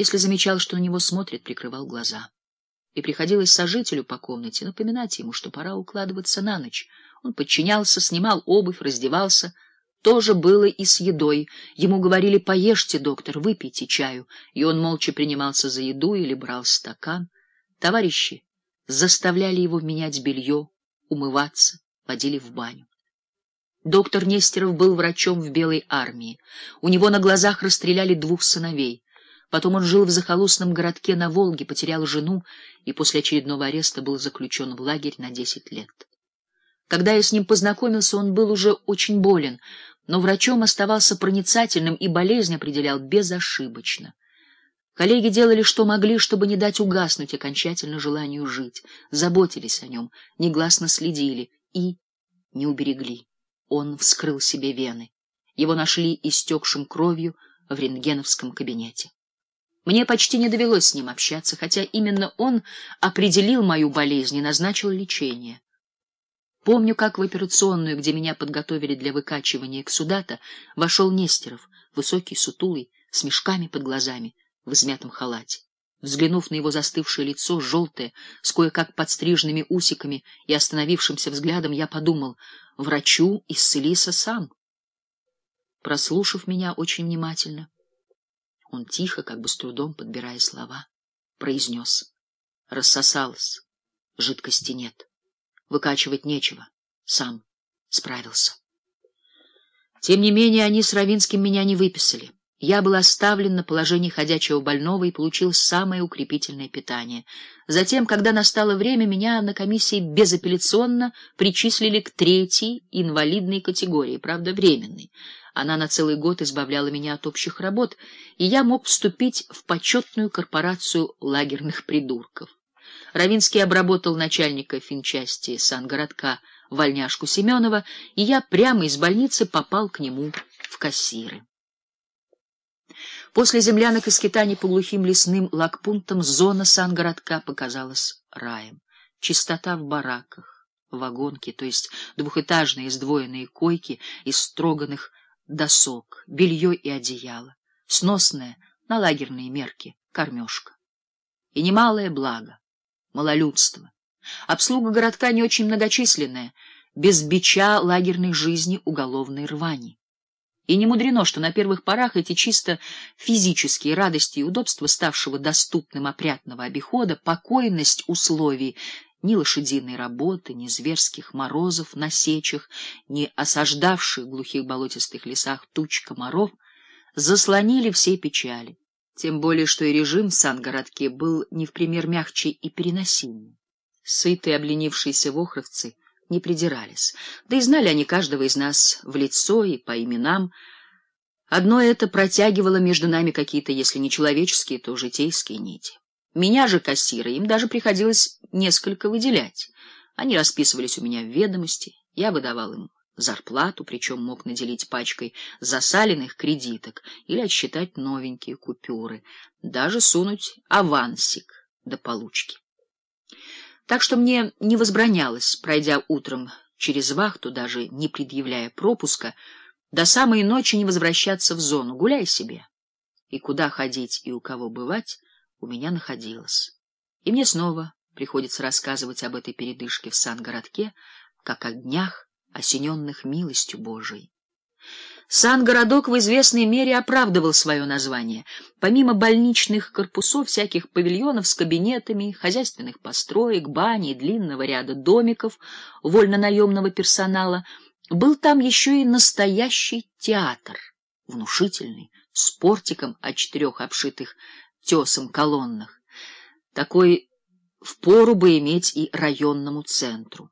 Если замечал, что на него смотрят, прикрывал глаза. И приходилось сожителю по комнате напоминать ему, что пора укладываться на ночь. Он подчинялся, снимал обувь, раздевался. То же было и с едой. Ему говорили «Поешьте, доктор, выпейте чаю», и он молча принимался за еду или брал стакан. Товарищи заставляли его менять белье, умываться, водили в баню. Доктор Нестеров был врачом в Белой армии. У него на глазах расстреляли двух сыновей. Потом он жил в захолустном городке на Волге, потерял жену и после очередного ареста был заключен в лагерь на десять лет. Когда я с ним познакомился, он был уже очень болен, но врачом оставался проницательным и болезнь определял безошибочно. Коллеги делали, что могли, чтобы не дать угаснуть окончательно желанию жить, заботились о нем, негласно следили и не уберегли. Он вскрыл себе вены. Его нашли истекшим кровью в рентгеновском кабинете. Мне почти не довелось с ним общаться, хотя именно он определил мою болезнь и назначил лечение. Помню, как в операционную, где меня подготовили для выкачивания эксудата, вошел Нестеров, высокий, сутулый, с мешками под глазами, в измятом халате. Взглянув на его застывшее лицо, желтое, с кое-как подстриженными усиками и остановившимся взглядом, я подумал, врачу исцелися сам. Прослушав меня очень внимательно, он тихо, как бы с трудом подбирая слова, произнес. Рассосалась, жидкости нет, выкачивать нечего, сам справился. Тем не менее, они с Равинским меня не выписали. Я был оставлен на положении ходячего больного и получил самое укрепительное питание. Затем, когда настало время, меня на комиссии безапелляционно причислили к третьей инвалидной категории, правда, временной. Она на целый год избавляла меня от общих работ, и я мог вступить в почетную корпорацию лагерных придурков. Равинский обработал начальника финчасти сангородка Вольняшку Семенова, и я прямо из больницы попал к нему в кассиры. После землянок и скитаний по глухим лесным лагпунктам зона сангородка показалась раем. Чистота в бараках, вагонки, то есть двухэтажные сдвоенные койки из строганных досок, белье и одеяло, сносная на лагерные мерки кормежка. И немалое благо — малолюдство. Обслуга городка не очень многочисленная, без бича лагерной жизни уголовной рвани. И не мудрено, что на первых порах эти чисто физические радости и удобства ставшего доступным опрятного обихода, покойность условий, ни лошадиной работы, ни зверских морозов на сечах, ни осаждавших в глухих болотистых лесах туч комаров, заслонили все печали. Тем более, что и режим в Сан-городке был не в пример мягче и переносимее. Сытые обленившиеся вохровцы — не придирались. Да и знали они каждого из нас в лицо и по именам. Одно это протягивало между нами какие-то, если не человеческие, то житейские нити. Меня же, кассира, им даже приходилось несколько выделять. Они расписывались у меня в ведомости, я выдавал им зарплату, причем мог наделить пачкой засаленных кредиток или отсчитать новенькие купюры, даже сунуть авансик до получки. Так что мне не возбранялось, пройдя утром через вахту, даже не предъявляя пропуска, до самой ночи не возвращаться в зону, гуляй себе. И куда ходить и у кого бывать у меня находилось. И мне снова приходится рассказывать об этой передышке в Сан-городке, как о днях, осененных милостью Божией. Сан-городок в известной мере оправдывал свое название. Помимо больничных корпусов, всяких павильонов с кабинетами, хозяйственных построек, бани длинного ряда домиков вольно-наемного персонала, был там еще и настоящий театр, внушительный, с портиком от четырех обшитых тесом колоннах. Такой впору бы иметь и районному центру.